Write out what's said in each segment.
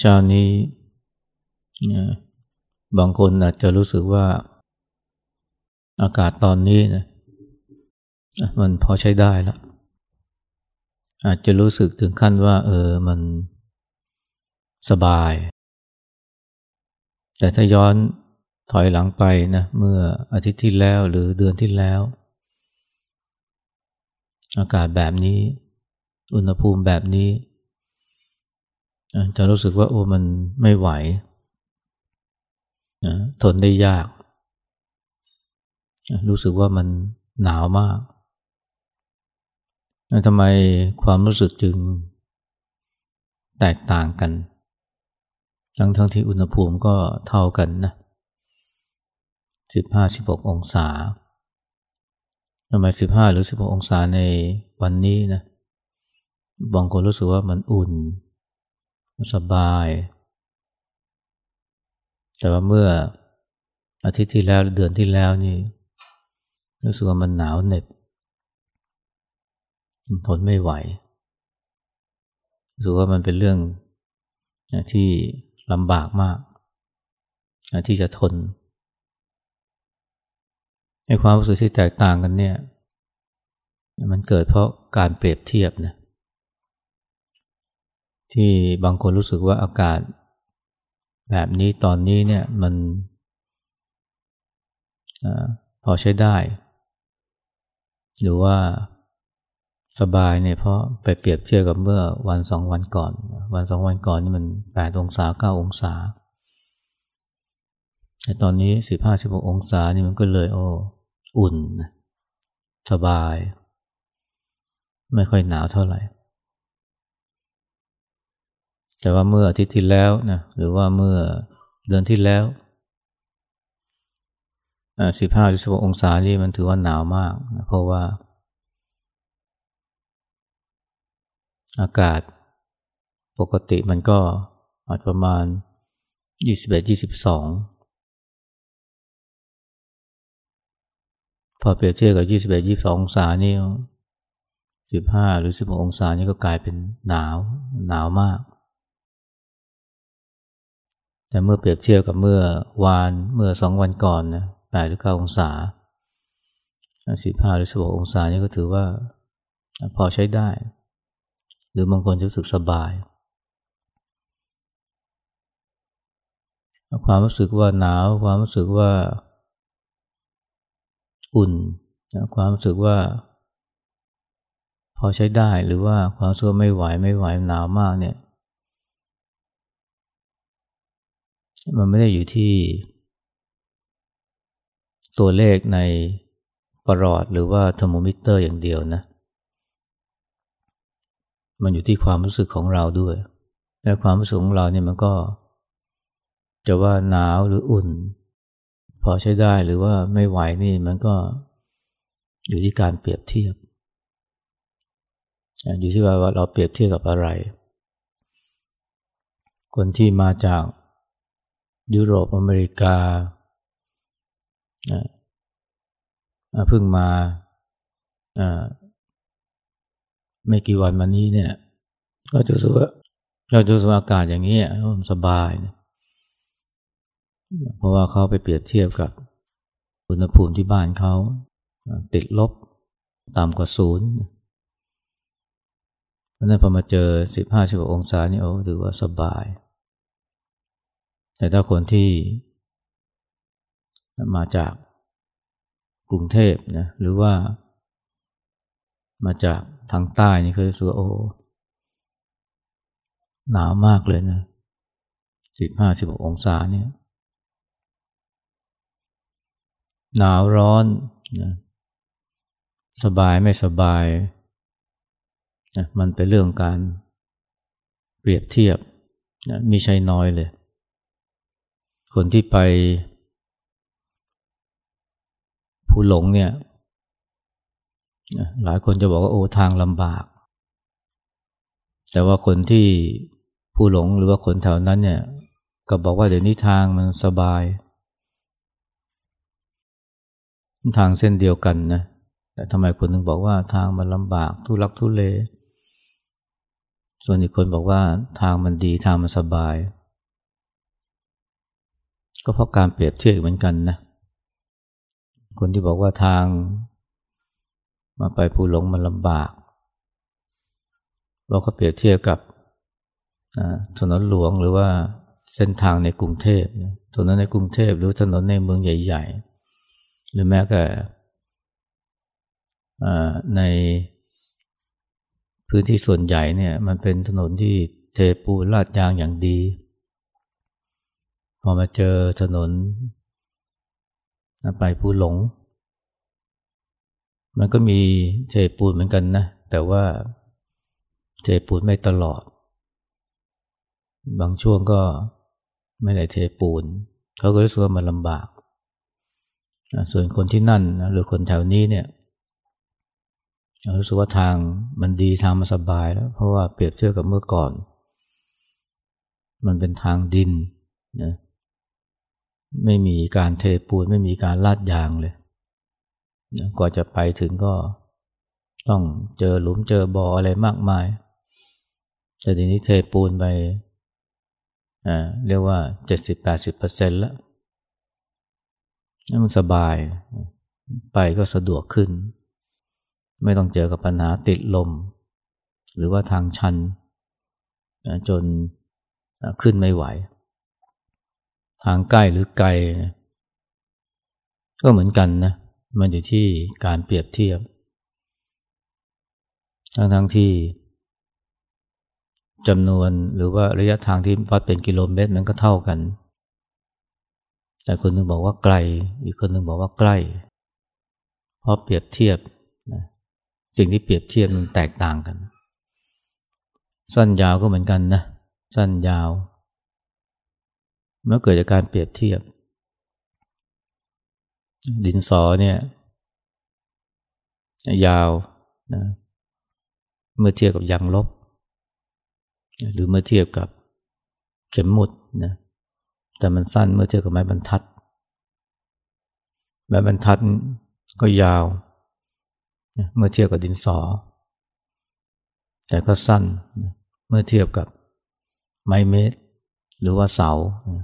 เช้านี้บางคนอาจจะรู้สึกว่าอากาศตอนนี้นะมันพอใช้ได้แล้ว อาจจะรู้สึกถึงขั้นว่า เออมันสบาย แต่ถ้าย้อนถอยหลังไปนะเมื่ออาทิตย์ที่แล้วหรือเดือนที่แล้ว อากาศแบบนี้ อุณหภูมิแบบนี้ จะรู้สึกว่าโอ้มันไม่ไหวนะทนได้ยาก รู้สึกว่ามันหนาวมากทำไมความรู้สึกจึงแตกต่างกัน ทั้งทั้งที่อุณหภูมิก็เท่ากันนะสิบห้าสิบหกองศาทำไมสิบห้าหรือสิบหกองศาในวันนี้นะบางคนรู้สึกว่ามันอุ่น สบาย แต่ว่าเมื่ออาทิตย์ที่แล้วเดือนที่แล้วนี่รู้สึกว่ามันหนาวเหน็บทนไม่ไหวรู้สึกว่ามันเป็นเรื่องที่ลำบากมาก ที่จะทนในความรู้สึกที่แตกต่างกันเนี่ย มันเกิดเพราะการเปรียบเทียบนะ ที่บางคนรู้สึกว่าอากาศ แบบนี้ตอนนี้เนี่ยมันอพอใช้ได้ หรือว่าสบายเนี่ยเพราะไปเปรียบเทียบกับเมื่อวันสองวันก่อน วันสองวันก่อนนี่มันแปดองศาเก้าองศา แต่ตอนนี้สิบห้าสิบหกองศานี่มันก็เลยโอ้อุ่น สบาย ไม่ค่อยหนาวเท่าไหร่ แต่ว่าเมื่ออาทิตย์ที่แล้วนะหรือว่าเมื่อเดือนที่แล้วสิบห้าหรือสิบองศานี่มันถือว่าหนาวมากนะเพราะว่า อากาศปกติมันก็อาจประมาณยี่สิบเอ็ดยี่สิบสองพอเปรียบเทียบกับยี่สิบเอ็ดยี่สิบสององศานี่สิบห้าหรือสิบองศานี่ก็กลายเป็นหนาวหนาวมาก แต่เมื่อเปรียบเทียบกับเมื่อวานเมื่อสองวันก่อนนะแปดหรือเก้าองศาสิบห้าหรือสิบหกองศานี่ก็ถือว่าพอใช้ได้ หรือบางคนจะรู้สึกสบาย ความรู้สึกว่าหนาว ความรู้สึกว่าอุ่น ความรู้สึกว่า พอใช้ได้หรือว่าความรู้สึกไม่ไหวไม่ไหวหนาวมากเนี่ย มันไม่ได้อยู่ที่ ตัวเลขในปรอดหรือว่าเทอร์โมมิเตอร์อย่างเดียวนะ มันอยู่ที่ความรู้สึกของเราด้วย และความรู้สึกของเราเนี่ยมันก็ จะว่าหนาวหรืออุ่น พอใช้ได้หรือว่าไม่ไหวนี่มันก็อยู่ที่การเปรียบเทียบ อยู่ที่ว่าเราเปรียบเทียบกับอะไร คนที่มาจาก ยุโรปอเมริกาเพิ่งมาไม่กี่วันมานี้เนี่ย ก็จะรู้สึกว่าเราจะรู้สึกอากาศอย่างนี้มันสบายนะเพราะว่าเขาไปเปรียบเทียบกับอุณหภูมิที่บ้านเขา ติดลบต่ำกว่าศูนย์เพราะนั้นพอมาเจอสิบห้าสิบองศานี่โอ้ถือว่าสบาย แต่ถ้าคนที่มาจากกรุงเทพนะหรือว่ามาจากทางใต้นี่คือสูโอ หนาวมากเลยนะสิบห้าสิบองศาเนี่ย หนาวร้อนนะสบายไม่สบายนะมันเป็นเรื่องการเปรียบเทียบนะมีใช่น้อยเลย คนที่ไปผู้หลงเนี่ยหลายคนจะบอกว่าโอ้ทางลำบาก แต่ว่าคนที่ผู้หลงหรือว่าคนแถวนั้นเนี่ยก็บอกว่าเดี๋ยวนี้ทางมันสบาย ทางเส้นเดียวกันนะแต่ทำไมคนนึงบอกว่าทางมันลำบากทุลักทุเล ส่วนอีกคนบอกว่าทางมันดีทางมันสบาย ก็เพราะการเปรียบเทียบเหมือนกันนะ คนที่บอกว่าทาง มาไปภูหลงมันลำบากเราก็เปรียบเทียบกับถนนหลวงหรือว่าเส้นทางในกรุงเทพถนนในกรุงเทพหรือถนนในเมืองใหญ่ ๆ หรือแม้แต่ในพื้นที่ส่วนใหญ่เนี่ยมันเป็นถนนที่เทปูลาดยางอย่างดี อมาเจอถนนไปภูหลง มันก็มีเทปูนเหมือนกันนะ แต่ว่าเทปูนไม่ตลอด บางช่วงก็ไม่ได้เทปูน เขาก็รู้สึกว่ามันลำบาก ส่วนคนที่นั่นหรือคนแถวนี้เนี่ยรู้สึกว่าทางมันดีทางมันสบายแล้ว เพราะว่าเปรียบเทียบกับเมื่อก่อน มันเป็นทางดินนะ ไม่มีการเทปูนไม่มีการลาดยางเลยกว่าจะไปถึงก็ต้องเจอหลุมเจอบ่ออะไรมากมาย แต่ทีนี้เทปูนไปอ่าเรียกว่าเจ็ดสิบแปดสิบเปอร์เซ็นต์แล้วมันสบาย ไปก็สะดวกขึ้น ไม่ต้องเจอกับปัญหาติดลม หรือว่าทางชัน จนขึ้นไม่ไหว ทางใกล้หรือไกล ก็เหมือนกันนะ มันอยู่ที่การเปรียบเทียบ ทั้งทั้งที่จำนวนหรือว่าระยะทางที่วัดเป็นกิโลเมตรมันก็เท่ากัน แต่คนหนึ่งบอกว่าไกล อีกคนหนึ่งบอกว่าใกล้ เพราะเปรียบเทียบนะสิ่งที่เปรียบเทียบมันแตกต่างกัน สั้นยาวก็เหมือนกันนะ สั้นยาว มื่อเกิดจากการเปรียบเทียบ ดินสอเนี่ย ยาวนะเมื่อเทียบกับยางลบ หรือเมื่อเทียบกับเข็มหมุดนะแต่มันสั้นเมื่อเทียบกับไม้บรรทัด ไม้บรรทัดก็ยาว เมื่อเทียบกับดินสอ แต่ก็สั้น เมื่อเทียบกับไม้เมตร หรือว่าเสาน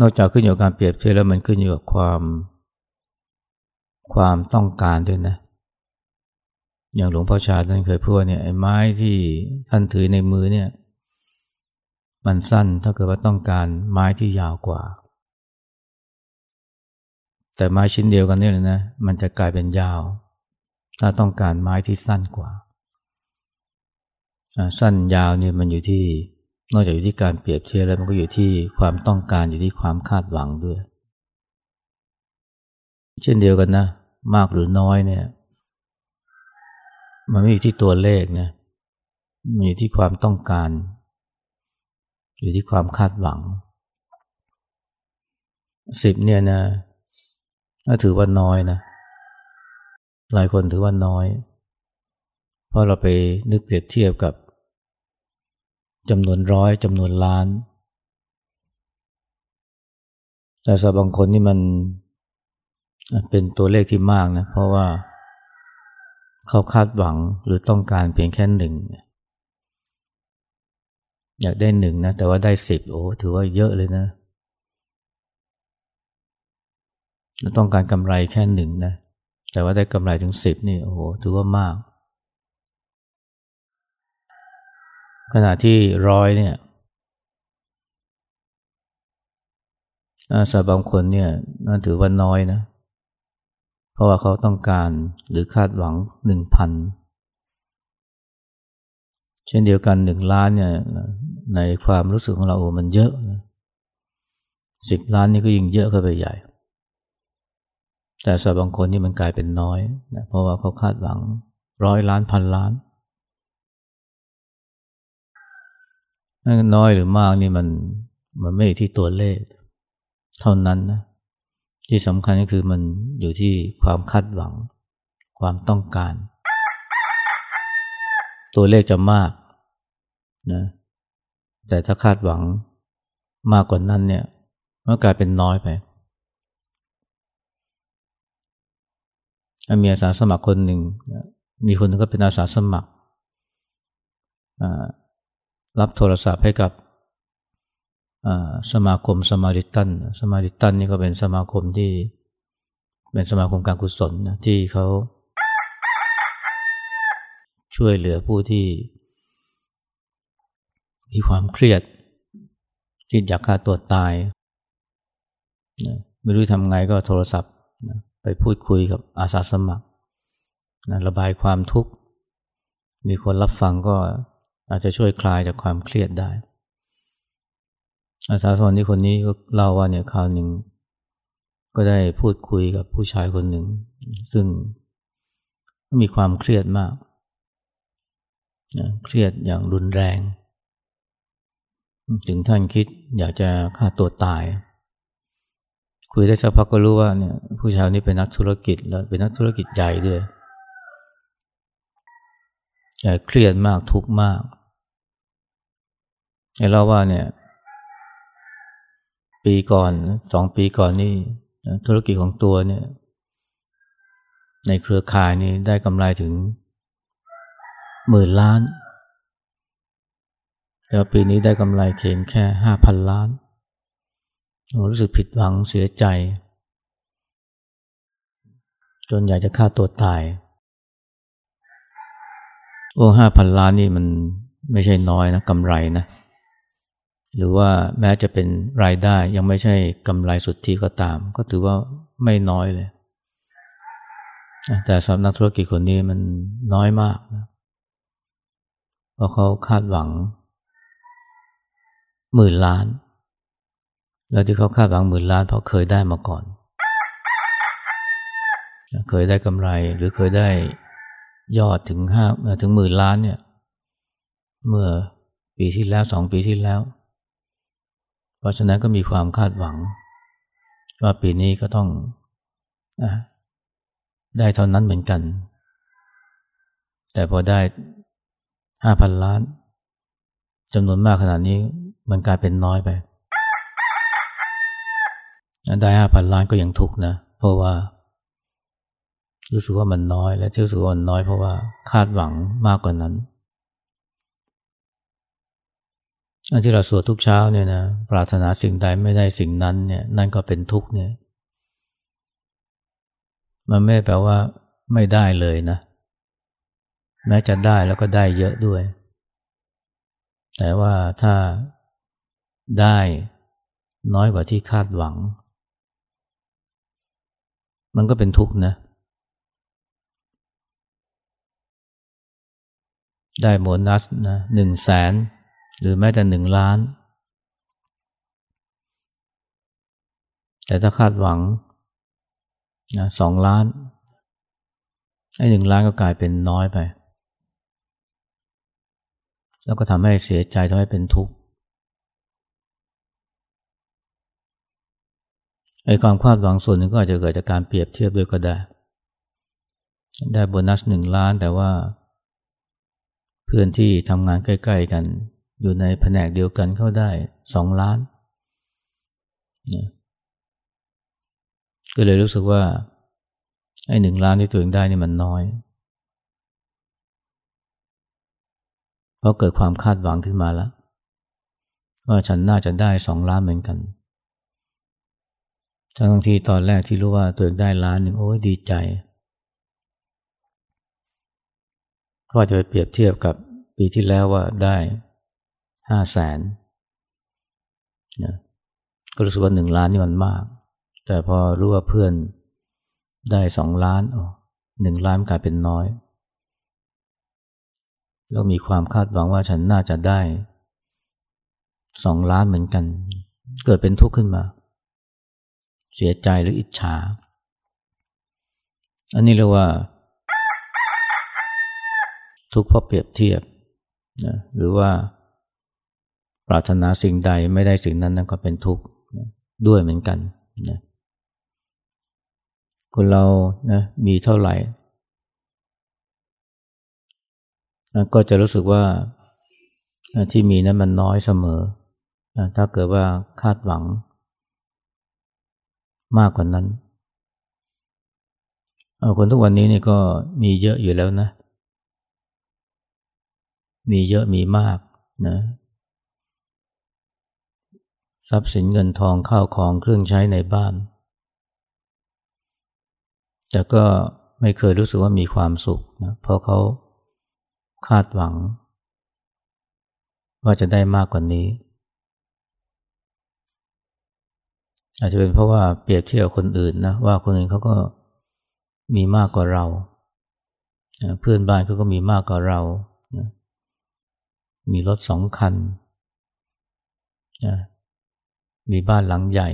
นอกจากขึ้นอยู่กับการเปรียบเทียบแล้วมันขึ้นอยู่กับความ ความต้องการด้วยนะ อย่างหลวงพ่อชาท่านเคยพูดเนี่ยไอ้ไม้ที่ท่านถือในมือเนี่ย มันสั้นถ้าเกิดว่าต้องการไม้ที่ยาวกว่า แต่ไม้ชิ้นเดียวกันนี่เลยนะ มันจะกลายเป็นยาว ถ้าต้องการไม้ที่สั้นกว่า สั้นยาวเนี่ยมันอยู่ที่ นอกจากอยู่ที่การเปรียบเทียบแล้วมันก็อยู่ที่ความต้องการอยู่ที่ความคาดหวังด้วย เช่นเดียวกันนะ มากหรือน้อยเนี่ย มันไม่อยู่ที่ตัวเลขนะมันอยู่ที่ความต้องการ อยู่ที่ความคาดหวังสิบเนี่ยนะถ้าถือว่าน้อยนะหลายคนถือว่าน้อย เพราะเราไปนึกเปรียบเทียบกับ จำนวนร้อยจำนวนล้าน แต่สำหรับบางคนนี่มันเป็นตัวเลขที่มากนะ เพราะว่าเขาคาดหวังหรือต้องการเพียงแค่หนึ่ง อยากได้หนึ่งนะ แต่ว่าได้สิบโอ้ถือว่าเยอะเลยนะ ต้องการกำไรแค่หนึ่งนะ แต่ว่าได้กำไรถึงสิบนี่โอ้โหถือว่ามาก ขณะที่ร้อยเนี่ยสาบางคนเนี่ยนั่นถือว่าน้อยนะ เพราะว่าเขาต้องการหรือคาดหวังหนึ่งพันเช่นเดียวกันหนึ่งล้านเนี่ยในความรู้สึกของเราโอ้มันเยอะสิบล้านนี่ก็ยิ่งเยอะเข้าไปใหญ่ แต่สำหรับบางคนนี่มันกลายเป็นน้อยนะเพราะว่าเขาคาดหวังร้อยล้านพันล้านน น้อยหรือมากนี่มันมันไม่ที่ตัวเลข เท่านั้นนะที่สำคัญก็คือมันอยู่ที่ความคาดหวัง ความต้องการ ตัวเลขจะมากนะแต่ถ้าคาดหวังมากกว่านั้นเนี่ยมันกลายเป็นน้อยไปมีอาสาสมัครคนหนึ่ง มีคนนึงก็เป็นอาสาสมัคร รับโทรศัพท์ให้กับสมาคมสมาริตันสมาริตันนี่ก็เป็นสมาคมที่เป็นสมาคมการกุศลนะที่เขาช่วยเหลือผู้ที่ มีความเครียดที่อยากฆ่าตัวตายนะไม่รู้ทำไงก็โทรศัพท์นะไปพูดคุยกับอาสาสมัครนะระบายความทุกข์ มีคนรับฟังก็ อาจจะช่วยคลายจากความเครียดได้ อาสาสมัครที่คนนี้ก็เล่าว่าเนี่ยคราวหนึ่ง ก็ได้พูดคุยกับผู้ชายคนหนึ่ง ซึ่งมีความเครียดมากนะเครียดอย่างรุนแรง ถึงท่านคิดอยากจะฆ่าตัวตาย คุยได้สักพักก็รู้ว่าเนี่ยผู้ชายนี้เป็นนักธุรกิจแล้วเป็นนักธุรกิจใหญ่ด้วยเครียดมากทุกข์มาก ไอ้เล่าว่าเนี่ย ปีก่อนสองปีก่อนนี่ธุรกิจของตัวเนี่ย ในเครือข่ายนี่ได้กำไรถึงหมื่นล้าน แต่ปีนี้ได้กำไรเพียงแค่ห้าพันล้านรู้สึกผิดหวังเสียใจ จนอยากจะฆ่าตัวตาย โอ้ห้าพันล้านนี่มันไม่ใช่น้อยนะกำไรนะ หรือว่าแม้จะเป็นรายได้ยังไม่ใช่กำไรสุดที่ก็ตาม ก็ถือว่าไม่น้อยเลย แต่สำหรับนักธุรกิจคนนี้มันน้อยมากนะเพราะเขาคาดหวังหมื่นล้าน แล้วที่เขาคาดหวังหมื่นล้าน เพราะเคยได้มาก่อน เคยได้กำไรหรือเคยได้ยอดถึงห้าถึงหมื่นล้านเนี่ย เมื่อปีที่แล้วสองปีที่แล้ว เพราะฉะนั้นก็มีความคาดหวัง ว่าปีนี้ก็ต้องอได้เท่านั้นเหมือนกัน แต่พอได้ห้าพันล้านจำนวนมากขนาดนี้มันกลายเป็นน้อยไป ได้ห้าพันล้านก็ยังทุกนะ เพราะว่า รู้สึกว่ามันน้อยและที่รู้สึกว่ามันน้อยเพราะว่าคาดหวังมากกว่านั้น อันที่เราสวดทุกเช้าเนี่ยนะปรารถนาสิ่งใดไม่ได้สิ่งนั้นเนี่ยนั่นก็เป็นทุกข์เนี่ย มันไม่แปลว่า ไม่ได้เลยนะ แม้จะได้แล้วก็ได้เยอะด้วย แต่ว่าถ้าได้น้อยกว่าที่คาดหวัง มันก็เป็นทุกข์นะ ได้โบนัสนะหนึ่งแสน หรือแม้แต่หนึ่งล้าน แต่ถ้าคาดหวังนะสองล้านไอ้หนึ่งล้านก็กลายเป็นน้อยไป แล้วก็ทำให้เสียใจทำให้เป็นทุกข์ไอ้ความคาดหวังส่วนหนึ่งก็อาจจะเกิดจากการเปรียบเทียบด้วยก็ได้ ได้โบนัสหนึ่งล้านแต่ว่า เพื่อนที่ทำงานใกล้ ๆ กัน อยู่ในแผนกเดียวกันเข้าได้สองล้านนะก็เลยรู้สึกว่าไอ้หนึ่งล้านที่ตัวเองได้นี่มันน้อย เพราะเกิดความคาดหวังขึ้นมาแล้วว่าฉันน่าจะได้สองล้านเหมือนกันทั้งที่ตอนแรกที่รู้ว่าตัวเองได้ล้านหนึ่งโอ้ยดีใจว่าจะไปเปรียบเทียบกับปีที่แล้วว่าได้ ห้าแสนนะก็รู้สึกว่าหนึ่งล้านนี่มันมาก แต่พอรู้ว่าเพื่อนได้สองล้านอ๋อหนึ่งล้านกลายเป็นน้อย แล้วมีความคาดหวังว่าฉันน่าจะได้สองล้านเหมือนกัน เกิดเป็นทุกข์ขึ้นมา เสียใจหรืออิจฉา อันนี้เรียกว่า ทุกข์เพราะเปรียบเทียบนะหรือว่า ปรารถนาสิ่งใดไม่ได้สิ่งนั้นนั่นก็เป็นทุกข์ด้วยเหมือนกันนะคนเรานะมีเท่าไหร่ ก็จะรู้สึกว่าที่มีนั้นมันน้อยเสมอ ถ้าเกิดว่าคาดหวัง มากกว่านั้นคนทุกวันนี้นี่ก็มีเยอะอยู่แล้วนะ มีเยอะมีมากนะ ทรัพย์สินเงินทองข้าวของเครื่องใช้ในบ้าน แต่ก็ไม่เคยรู้สึกว่ามีความสุขนะเพราะเขาคาดหวัง ว่าจะได้มากกว่านี้ อาจจะเป็นเพราะว่าเปรียบเทียบคนอื่นนะว่าคนอื่นเขาก็มีมากกว่าเราเพื่อนบ้านเขาก็มีมากกว่าเรา มีรถสองคัน มีบ้านหลังใหญ่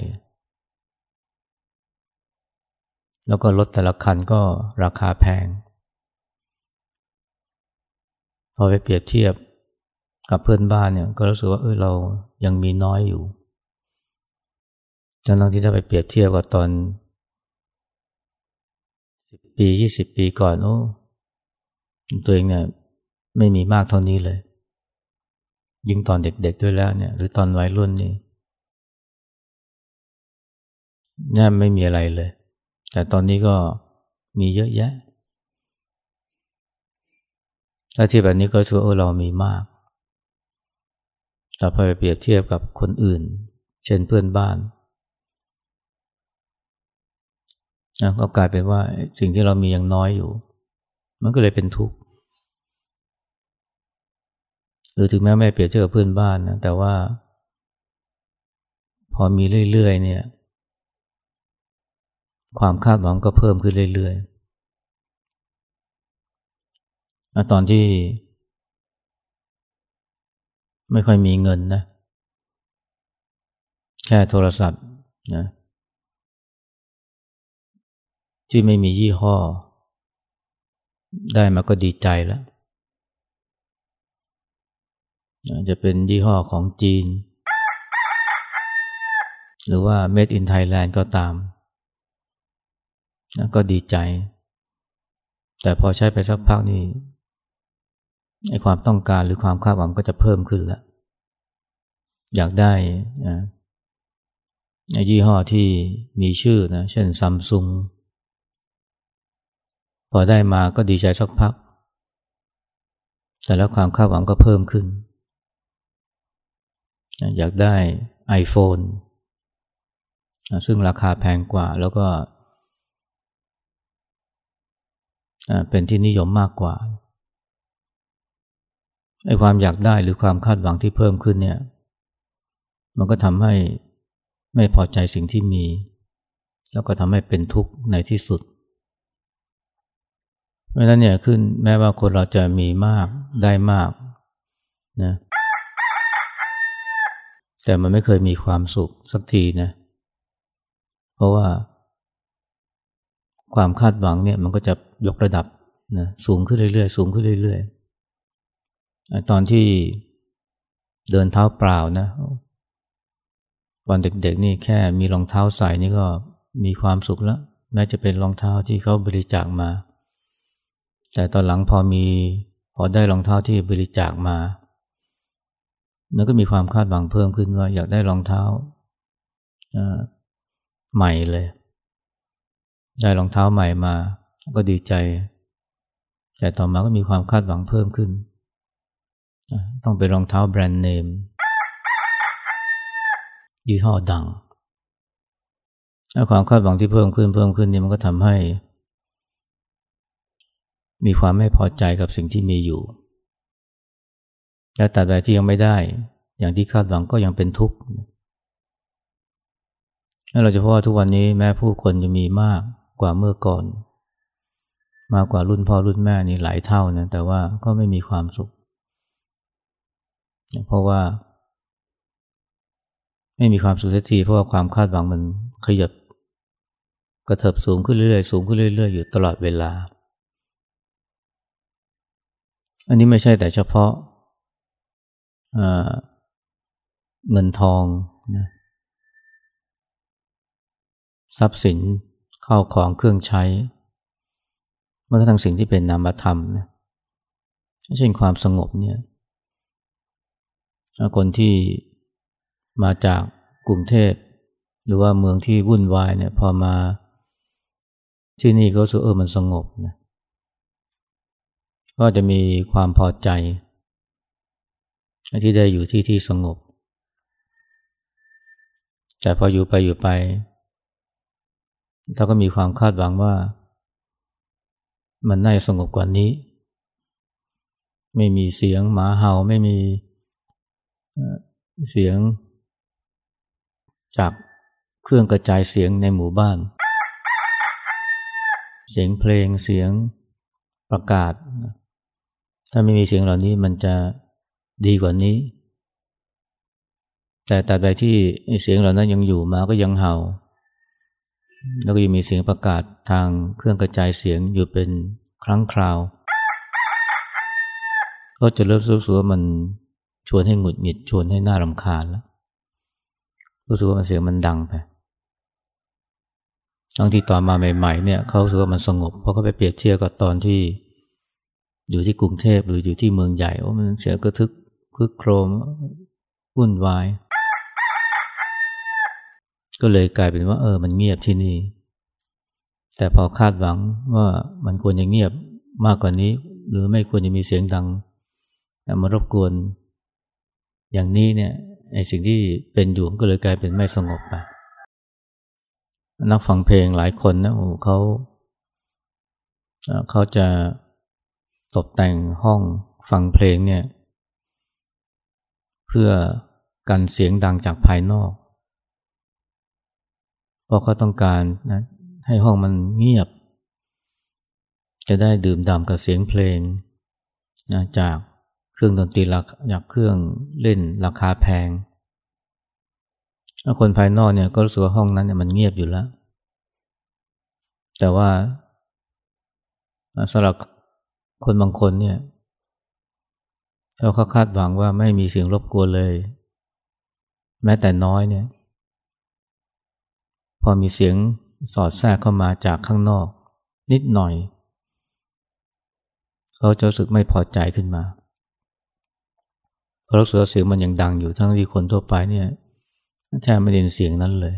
แล้วก็รถแต่ละคันก็ราคาแพง พอไปเปรียบเทียบกับเพื่อนบ้านเนี่ยก็รู้สึกว่าเออเรายังมีน้อยอยู่จังที่ถ้าไปเปรียบเทียบกับตอนสิบปียี่สิบปีก่อนโอ้ตัวเองเนี่ยไม่มีมากเท่านี้เลย ยิ่งตอนเด็กๆด้วยแล้วเนี่ย หรือตอนวัยรุ่นนี่ แน่ไม่มีอะไรเลย แต่ตอนนี้ก็มีเยอะแยะถ้าที่แบบนี้ก็ถือว่าเรามีมาก แต่พอไปเปรียบเทียบกับคนอื่น เช่นเพื่อนบ้านนะก็กลายเป็นว่าสิ่งที่เรามียังน้อยอยู่ มันก็เลยเป็นทุกข์ หรือถึงแม้ไม่เปรียบเทียบกับเพื่อนบ้านนะ แต่ว่า พอมีเรื่อยๆเนี่ย ความคาดหวังก็เพิ่มขึ้นเรื่อยๆตอนที่ ไม่ค่อยมีเงินนะ แค่โทรศัพท์นะที่ไม่มียี่ห้อ ได้มาก็ดีใจแล้วจะเป็นยี่ห้อของจีน หรือว่า Made in Thailand ก็ตาม นะก็ดีใจ แต่พอใช้ไปสักพักนี่ไอความต้องการหรือความคาดหวังก็จะเพิ่มขึ้นแล้ว อยากได้นะยี่ห้อที่มีชื่อนะ เช่นซัมซุงพอได้มาก็ดีใจสักพัก แต่แล้วความคาดหวังก็เพิ่มขึ้น อยากได้ iPhone ซึ่งราคาแพงกว่าแล้วก็ เป็นที่นิยมมากกว่าไอ้ความอยากได้หรือความคาดหวังที่เพิ่มขึ้นเนี่ย มันก็ทำให้ไม่พอใจสิ่งที่มี แล้วก็ทำให้เป็นทุกข์ในที่สุด เพราะนั้นเนี่ยขึ้นแม้ว่าคนเราจะมีมากได้มากนะแต่มันไม่เคยมีความสุขสักทีนะ เพราะว่า ความคาดหวังเนี่ยมันก็จะ ยกระดับนะสูงขึ้นเรื่อยๆ สูงขึ้นเรื่อยๆ ตอนที่เดินเท้าเปล่านะวันเด็กๆนี่แค่มีรองเท้าใส่นี่ก็มีความสุขแล้วแม้จะเป็นรองเท้าที่เขาบริจาคมา แต่ตอนหลังพอมีพอได้รองเท้าที่บริจาคมามันก็มีความคาดหวังเพิ่มขึ้นว่าอยากได้รองเท้าใหม่เลย ได้รองเท้าใหม่มา ก็ดีใจ แต่ต่อมาก็มีความคาดหวังเพิ่มขึ้น ต้องเป็นรองเท้าแบรนด์เนม ยี่ห้อดังแล้วความคาดหวังที่เพิ่มขึ้นเพิ่มขึ้นนี่มันก็ทำให้ มีความไม่พอใจกับสิ่งที่มีอยู่ และแต่ใดที่ยังไม่ได้ อย่างที่คาดหวังก็ยังเป็นทุกข์แล้วเราจะพบว่าทุกวันนี้แม้ผู้คนจะมีมากกว่าเมื่อก่อน มากกว่ารุ่นพ่อรุ่นแม่นี่หลายเท่านะแต่ว่าก็ไม่มีความสุข เพราะว่า ไม่มีความสุขทีเพราะว่าความคาดหวังมันขยับกระเถิบสูงขึ้นเรื่อยๆสูงขึ้นเรื่อยๆอยู่ตลอดเวลา อันนี้ไม่ใช่แต่เฉพาะเงินทองนะทรัพย์สินเข้าของเครื่องใช้ มื่อกระทั่งสิ่งที่เป็นนามธรรมนะเช่นความสงบเนี่ยคนที่มาจากกรุงเทพ หรือว่าเมืองที่วุ่นวายเนี่ยพอมาที่นี่ก็รู้สึกเออมันสงบนะก็จะมีความพอใจ ที่ได้อยู่ที่ที่สงบแต่พออยู่ไปอยู่ไปเราก็มีความคาดหวังว่า มันน่าจะสงบกว่านี้ ไม่มีเสียงหมาเห่าไม่มีเสียง จากเครื่องกระจายเสียงในหมู่บ้าน เสียงเพลงเสียงประกาศ ถ้าไม่มีเสียงเหล่านี้มันจะดีกว่านี้ แต่แต่ใดที่เสียงเหล่านั้นยังอยู่มาก็ยังเห่า แล้วก็ยังมีเสียงประกาศทางเครื่องกระจายเสียงอยู่เป็นครั้งคราว ก็จะเริ่มรู้สึกว่ามันชวนให้หงุดหงิดชวนให้หน่ารำคาญแล้วรู้สึกว่ามันเสียงมันดังไปบางทีตอนมาใหม่ๆเนี่ยเขาสึกว่ามันสงบเพราะเขาไปเปรียบเทียบกับตอนที่ อยู่ที่กรุงเทพหรืออยู่ที่เมืองใหญ่ว่ามันเสียงกระทึกคึกโครมวุ่นวาย ก็เลยกลายเป็นว่า เออ มันเงียบที่นี่ แต่พอคาดหวังว่ามันควรจะเงียบมากกว่านี้ หรือไม่ควรจะมีเสียงดังมารบกวน อย่างนี้เนี่ยไอ้สิ่งที่เป็นอยู่ก็เลยกลายเป็นไม่สงบไปนักฟังเพลงหลายคนนะโอ้เขาเขาจะตกแต่งห้องฟังเพลงเนี่ย เพื่อกันเสียงดังจากภายนอก เพราะเขาต้องการนะให้ห้องมันเงียบ จะได้ดื่มด่ำกับเสียงเพลงนะจากเครื่องดนตรีลักจากเครื่องเล่นราคาแพงถ้าคนภายนอกเนี่ยก็รู้สึกว่าห้องนั้นเนี่ยมันเงียบอยู่แล้ว แต่ว่าสำหรับคนบางคนเนี่ยถ้าเขาคาดหวังว่าไม่มีเสียงรบกวนเลย แม้แต่น้อยเนี่ย พอมีเสียงสอดแทรกเข้ามาจากข้างนอก นิดหน่อย เขาจะรู้สึกไม่พอใจขึ้นมาเพราะรู้สึกเสียงมันยังดังอยู่ทั้งที่คนทั่วไปเนี่ยแทบไม่ได้ยินเสียงนั้นเลย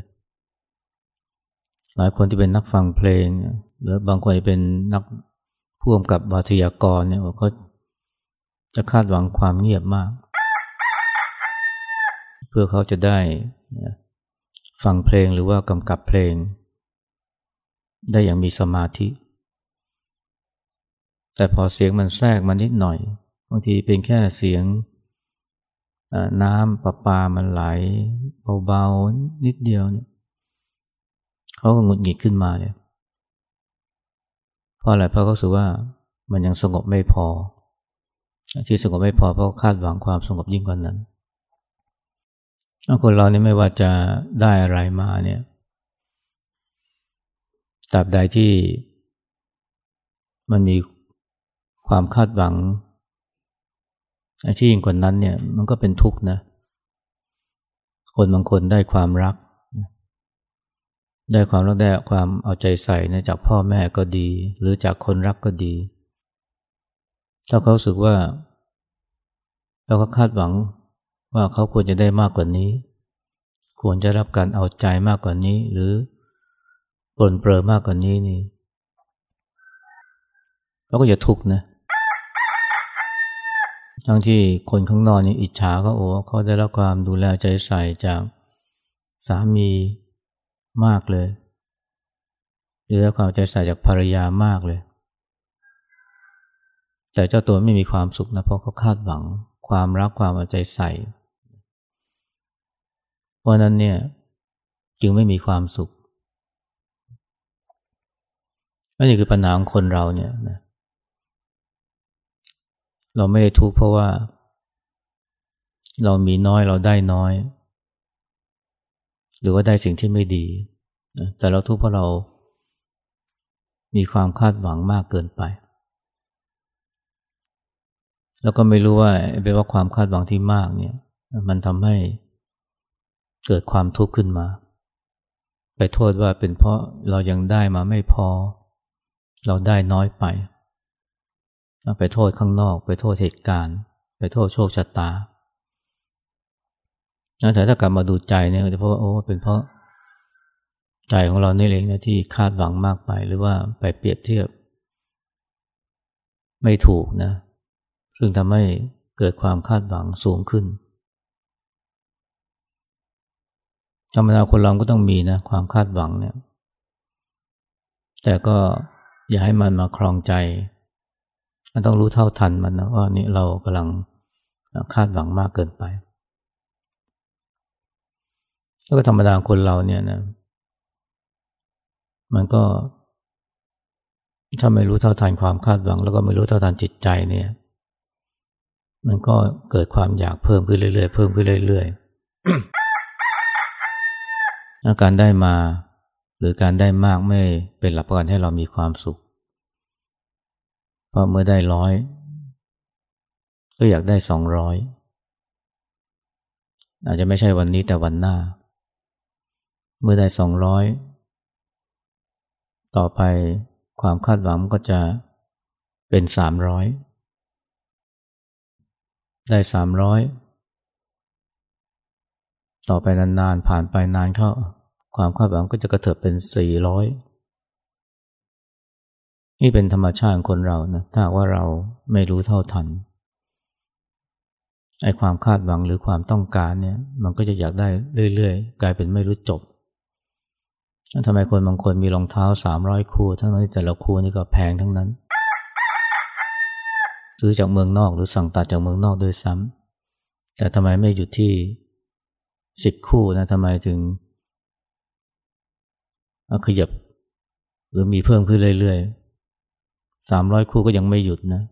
หลายคนที่เป็นนักฟังเพลง หรือบางคนเป็นนักพ่วมกับบาทยากรเนี่ยเขาจะคาดหวังความเงียบมาก เพื่อเขาจะได้ ฟังเพลงหรือว่ากำกับเพลง ได้อย่างมีสมาธิ แต่พอเสียงมันแทรกมานิดหน่อย บางทีเป็นแค่เสียงน้ำประปามันไหลเบาๆนิดเดียวเนี่ยเขาก็หงุดหงิดขึ้นมาเนี่ยเพราะอะไรเพราะเขาสึกว่ามันยังสงบไม่พอ ที่สงบไม่พอเพราะคาดหวังความสงบยิ่งกว่านั้น คนเราเนี่ยไม่ว่าจะได้อะไรมาเนี่ยตราบใดที่มันมีความคาดหวังที่ยิ่งกว่านั้นเนี่ยมันก็เป็นทุกข์นะ คนบางคนได้ความรัก ได้ความรักได้ความเอาใจใส่นะจากพ่อแม่ก็ดี หรือจากคนรักก็ดี ถ้าเขาสึกว่า เราก็คาดหวัง ว่าเขาควรจะได้มากกว่านี้ ควรจะรับการเอาใจมากกว่านี้ หรือปลนเปลือมากกว่านี้นี่เราก็อย่าทุกข์นะทั้งที่คนข้างนอกนี่อิจฉาก็โอ้เขาได้รับความดูแลใจใส่จากสามีมากเลยหรือได้ความใจใส่จากภรรยามากเลย แต่เจ้าตัวไม่มีความสุขนะเพราะเขาคาดหวังความรักความเอาใจใส่ เพราะนั้นเนี่ยจึงไม่มีความสุขนี่คือปัญหาของคนเราเนี่ยนะเราไม่ได้ทุกข์เพราะว่า เรามีน้อยเราได้น้อย หรือว่าได้สิ่งที่ไม่ดี แต่เราทุกข์เพราะเรา มีความคาดหวังมากเกินไป แล้วก็ไม่รู้ว่าเป็นว่าความคาดหวังที่มากเนี่ย มันทำให้ เกิดความทุกข์ขึ้นมา ไปโทษว่าเป็นเพราะเรายังได้มาไม่พอ เราได้น้อยไป ไปโทษข้างนอก ไปโทษเหตุการณ์ ไปโทษโชคชะตาแต่ถ้ากลับมาดูใจเนี่ยจะพบว่าโอ้เป็นเพราะใจของเรานี่เองนะที่คาดหวังมากไปหรือว่าไปเปรียบเทียบ ไม่ถูกนะ ซึ่งทำให้เกิดความคาดหวังสูงขึ้น ธรรมดาคนเราก็ต้องมีนะความคาดหวังเนี่ย แต่ก็อย่าให้มันมาครองใจ มันต้องรู้เท่าทันมันนะว่านี่เรากำลังคาดหวังมากเกินไป แล้วก็ธรรมดาคนเราเนี่ยนะ มันก็ ถ้าไม่รู้เท่าทันความคาดหวัง แล้วก็ไม่รู้เท่าทันจิตใจเนี่ย มันก็เกิดความอยากเพิ่มขึ้นเรื่อยๆ เพิ่มขึ้นเรื่อยๆ การได้มา หรือการได้มากไม่เป็นหลักประกันให้เรามีความสุข เพราะเมื่อได้ร้อยก็อยากได้สองร้อยอาจจะไม่ใช่วันนี้แต่วันหน้า เมื่อได้สองร้อยต่อไปความคาดหวังก็จะเป็นสามร้อยได้สามร้อย ต่อไปนานๆผ่านไปนานเข้า ความคาดหวังก็จะกระเถิบเป็นสี่ร้อยนี่เป็นธรรมชาติของคนเรานะถ้าว่าเราไม่รู้เท่าทันไอ้ความคาดหวังหรือความต้องการเนี่ย มันก็จะอยากได้เรื่อยๆ กลายเป็นไม่รู้จบทำไมคนบางคนมีรองเท้าสามร้อยคู่ ทั้งนั้นแต่ละคู่นี่ก็แพงทั้งนั้น ซื้อจากเมืองนอกหรือสั่งตัดจากเมืองนอกด้วยซ้ำแต่ทำไมไม่หยุดที่ สิบคู่นะทำไมถึงขยับหรือมีเพิ่มขึ้นเรื่อยๆสามร้อยคู่ก็ยังไม่หยุดนะ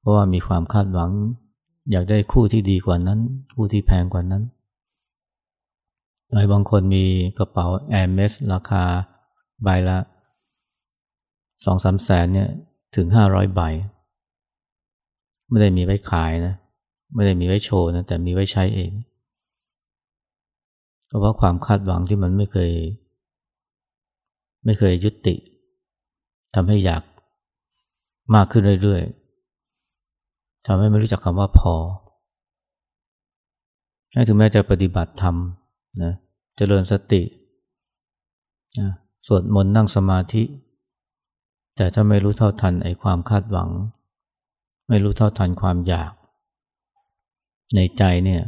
เพราะว่ามีความคาดหวัง อยากได้คู่ที่ดีกว่านั้น คู่ที่แพงกว่านั้นหลายบางคนมีกระเป๋าแอร์เมสราคาใบละสองสามแสนเนี่ยถึงห้าร้อยใบ ไม่ได้มีไว้ขายนะ ไม่ได้มีไว้โชว์นะ แต่มีไว้ใช้เอง เพราะว่าความคาดหวังที่มันไม่เคย ไม่เคยยุติทำให้อยากมากขึ้นเรื่อยๆทำให้ไม่รู้จักคำว่าพอถึงแม้จะปฏิบัติธรรมนะจะเจริญสตินะสวดมนต์นั่งสมาธิ แต่ถ้าไม่รู้เท่าทันไอ้ความคาดหวัง ไม่รู้เท่าทันความอยาก ในใจเนี่ย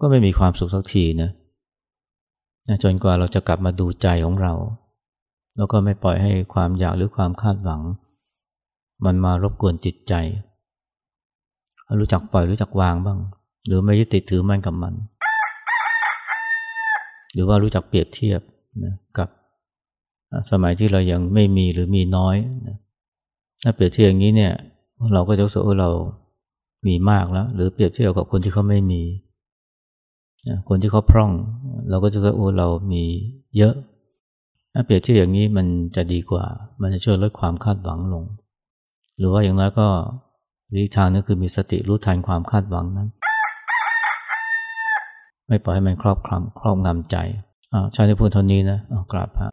ก็ไม่มีความสุขสักทีนะจนกว่าเราจะกลับมาดูใจของเรา แล้วก็ไม่ปล่อยให้ความอยากหรือความคาดหวัง มันมารบกวนจิตใจ รู้จักปล่อยรู้จักวางบ้าง หรือไม่ยึดติดถือมันกับมัน หรือว่ารู้จักเปรียบเทียบนะกับสมัยที่เรายังไม่มีหรือมีน้อยนะถ้าเปรียบเทียบอย่างนี้เนี่ย เราก็จะรู้สึกว่าเรามีมากแล้ว หรือเปรียบเทียบกับคนที่เขาไม่มี คนที่เขาพร่อง เราก็จะคิดโอ้เรามีเยอะถ้าเปรียบเทียบอย่างนี้มันจะดีกว่า มันจะช่วยลดความคาดหวังลง หรือว่าอย่างน้อยก็วิธีทางนึงคือมีสติรู้ทันความคาดหวังนั้น ไม่ปล่อยให้มันครอบคลุมครอบงำใจอ้าวชาติพูดเท่านี้นะอ้าวกราบพระ